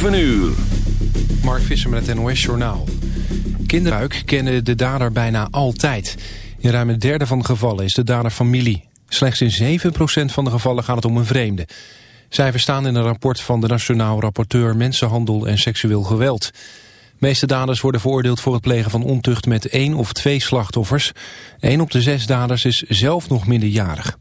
7 uur. Mark Visser met het NOS Journaal. Kinderbuik kennen de dader bijna altijd. In ruim een derde van de gevallen is de dader familie. Slechts in 7% van de gevallen gaat het om een vreemde. Cijfers staan in een rapport van de Nationaal Rapporteur Mensenhandel en Seksueel Geweld. De meeste daders worden veroordeeld voor het plegen van ontucht met één of twee slachtoffers. Eén op de zes daders is zelf nog minderjarig.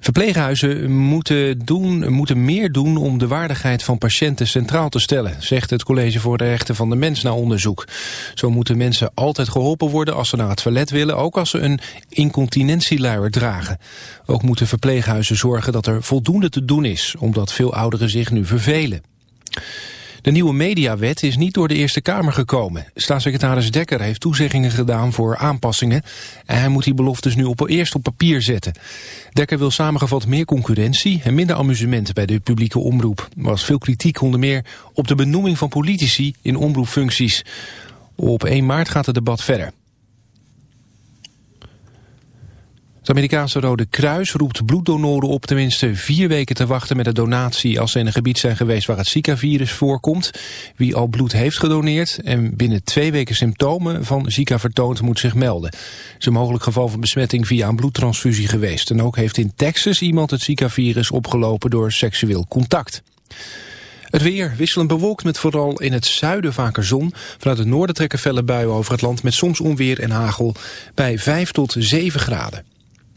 Verpleeghuizen moeten, doen, moeten meer doen om de waardigheid van patiënten centraal te stellen, zegt het College voor de Rechten van de Mens na onderzoek. Zo moeten mensen altijd geholpen worden als ze naar het toilet willen, ook als ze een incontinentieluier dragen. Ook moeten verpleeghuizen zorgen dat er voldoende te doen is, omdat veel ouderen zich nu vervelen. De nieuwe mediawet is niet door de Eerste Kamer gekomen. Staatssecretaris Dekker heeft toezeggingen gedaan voor aanpassingen... en hij moet die beloftes nu op, eerst op papier zetten. Dekker wil samengevat meer concurrentie en minder amusement bij de publieke omroep. Er was veel kritiek onder meer op de benoeming van politici in omroepfuncties. Op 1 maart gaat het debat verder. Het Amerikaanse Rode Kruis roept bloeddonoren op tenminste vier weken te wachten met een donatie als ze in een gebied zijn geweest waar het Zika-virus voorkomt. Wie al bloed heeft gedoneerd en binnen twee weken symptomen van Zika vertoont moet zich melden. Is een mogelijk geval van besmetting via een bloedtransfusie geweest. En ook heeft in Texas iemand het Zika-virus opgelopen door seksueel contact. Het weer wisselend bewolkt met vooral in het zuiden vaker zon. Vanuit het noorden trekken felle buien over het land met soms onweer en hagel bij 5 tot 7 graden.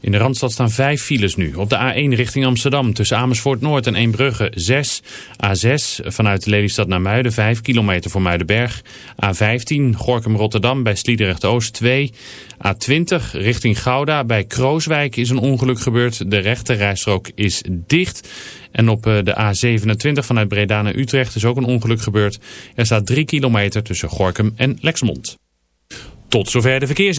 In de Randstad staan vijf files nu. Op de A1 richting Amsterdam tussen Amersfoort Noord en Eembrugge 6. A6 vanuit Lelystad naar Muiden 5 kilometer voor Muidenberg. A15 Gorkum Rotterdam bij Sliedrecht Oost 2. A20 richting Gouda bij Krooswijk is een ongeluk gebeurd. De rechte rijstrook is dicht. En op eh, de A27 vanuit Breda naar Utrecht is ook een ongeluk gebeurd. Er staat 3 kilometer tussen Gorkum en Lexmond. Tot zover de verkeers.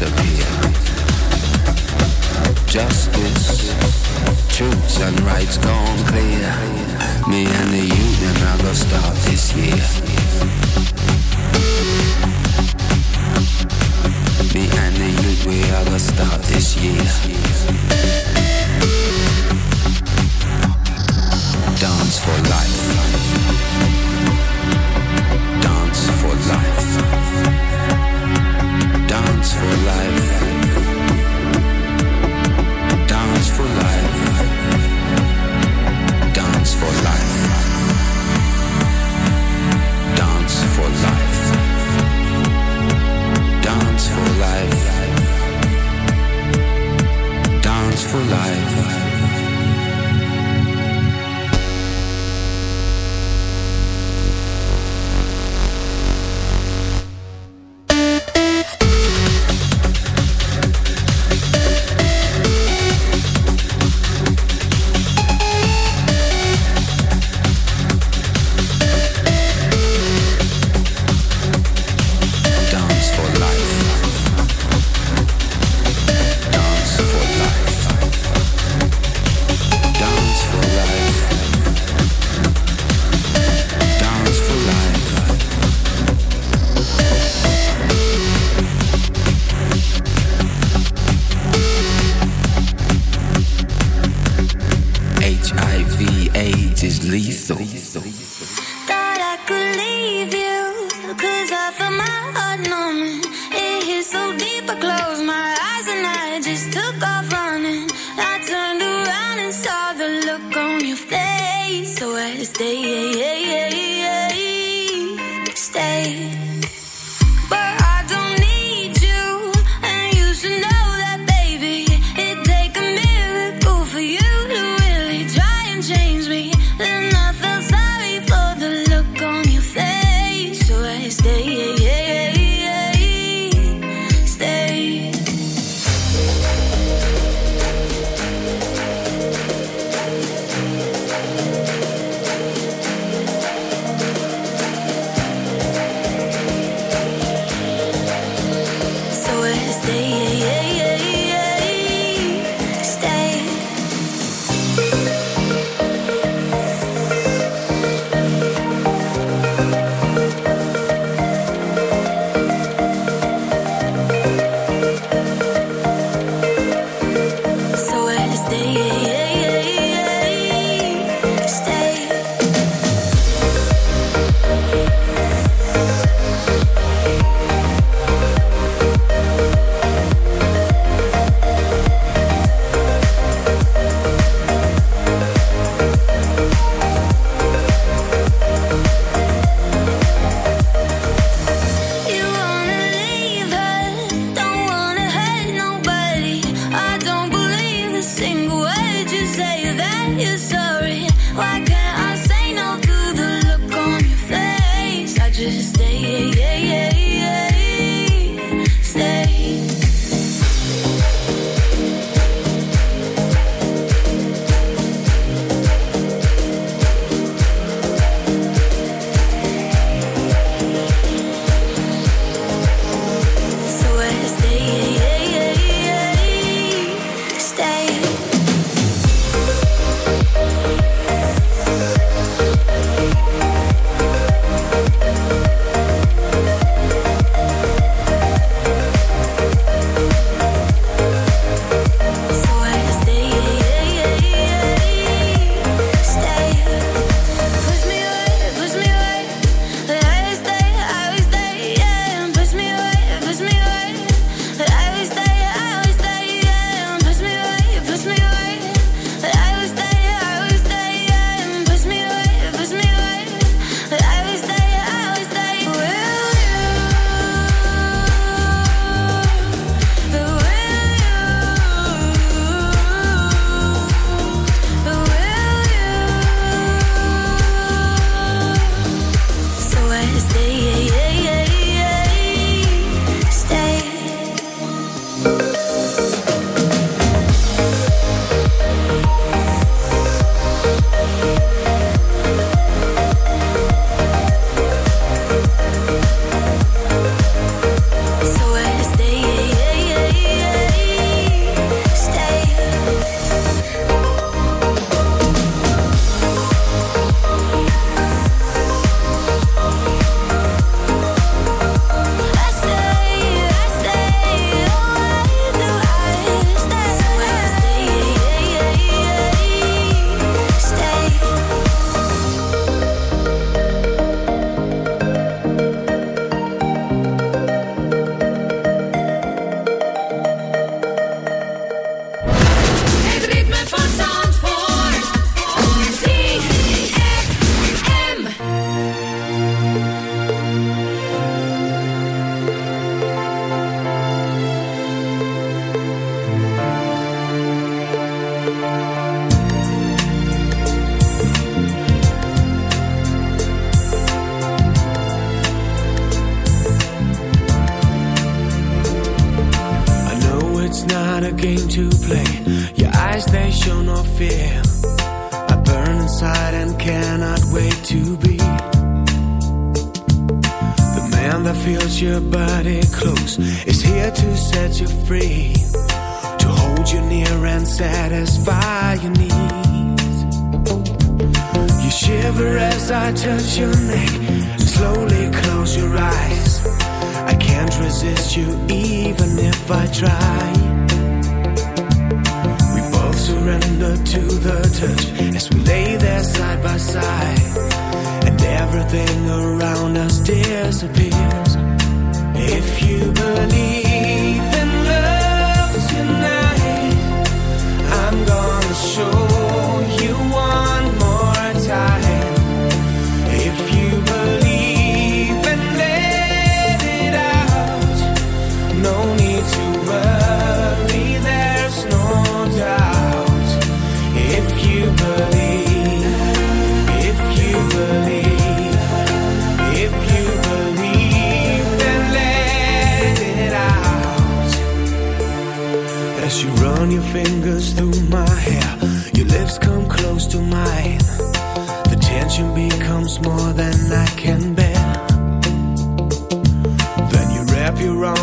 disappear. Justice, truths and rights gone clear. Me and the union are gonna start this year. Me and the youth, we are gonna start this year. Dance for life. so I day, yeah, yeah.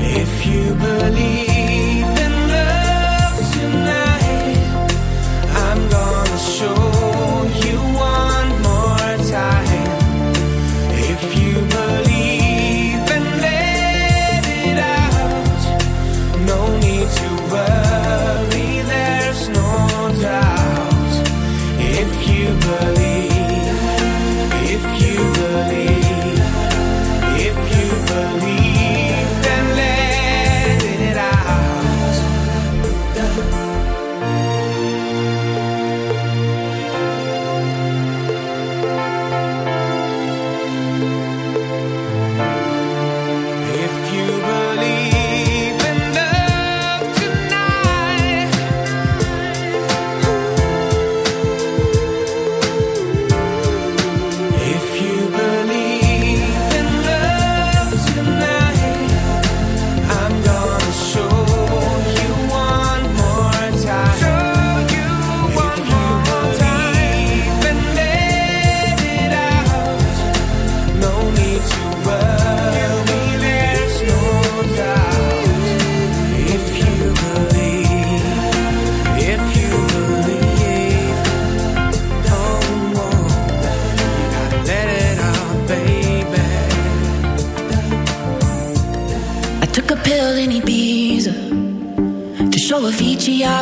If you believe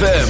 ZFM.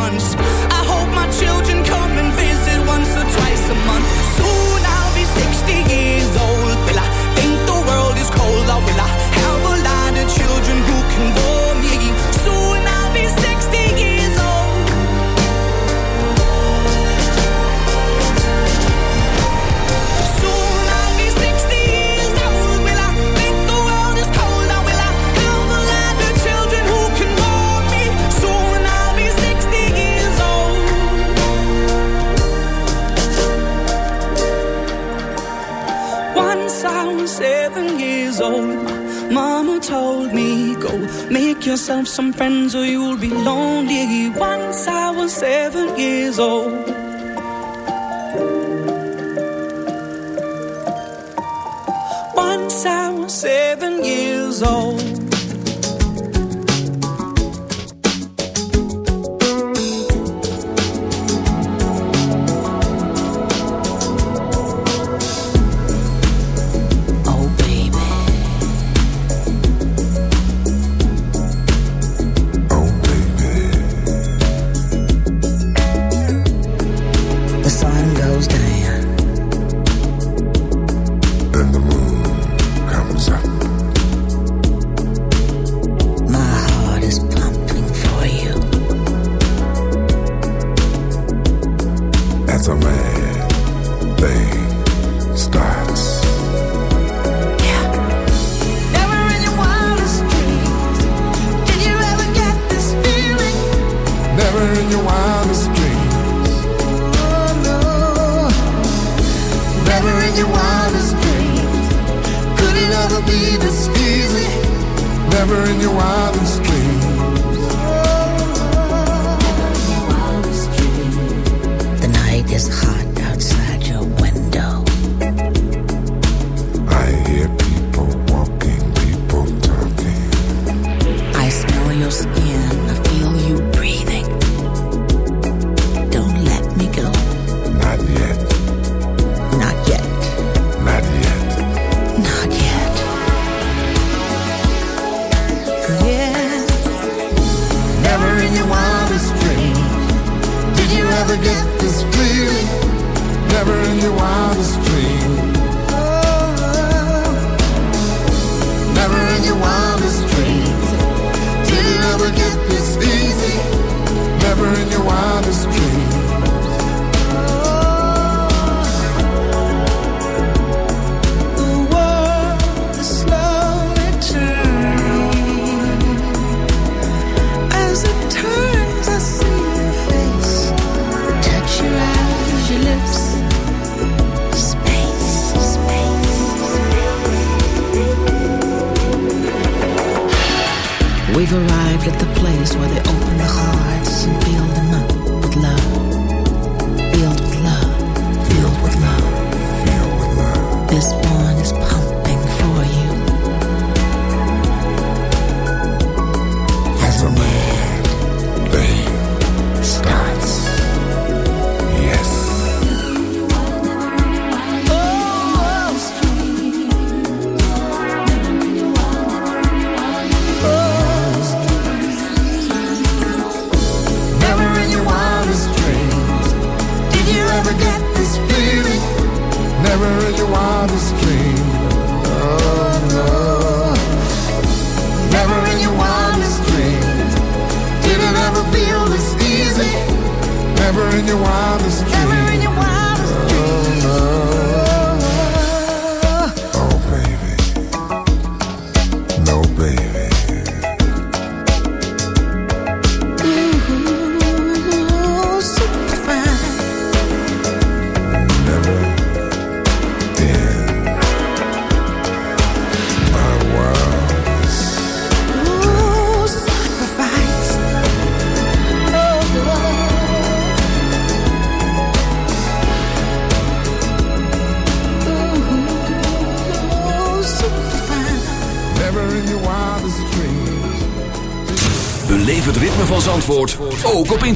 Some friends or you'll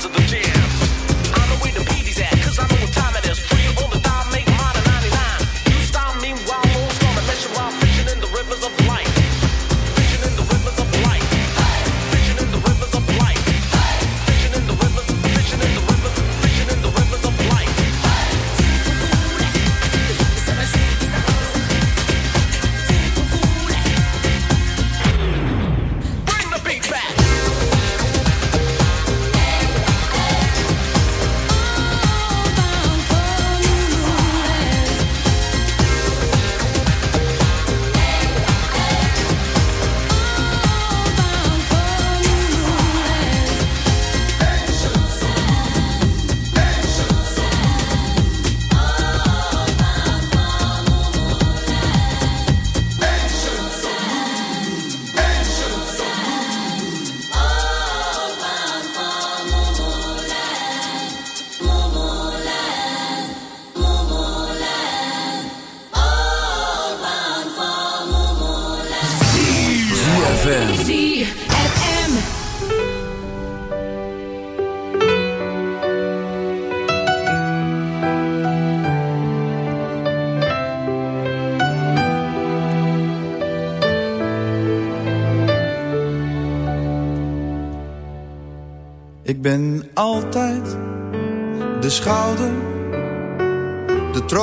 ZFM.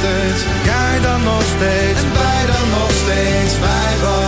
Ga je dan nog steeds, en wij dan nog steeds, wij wonen.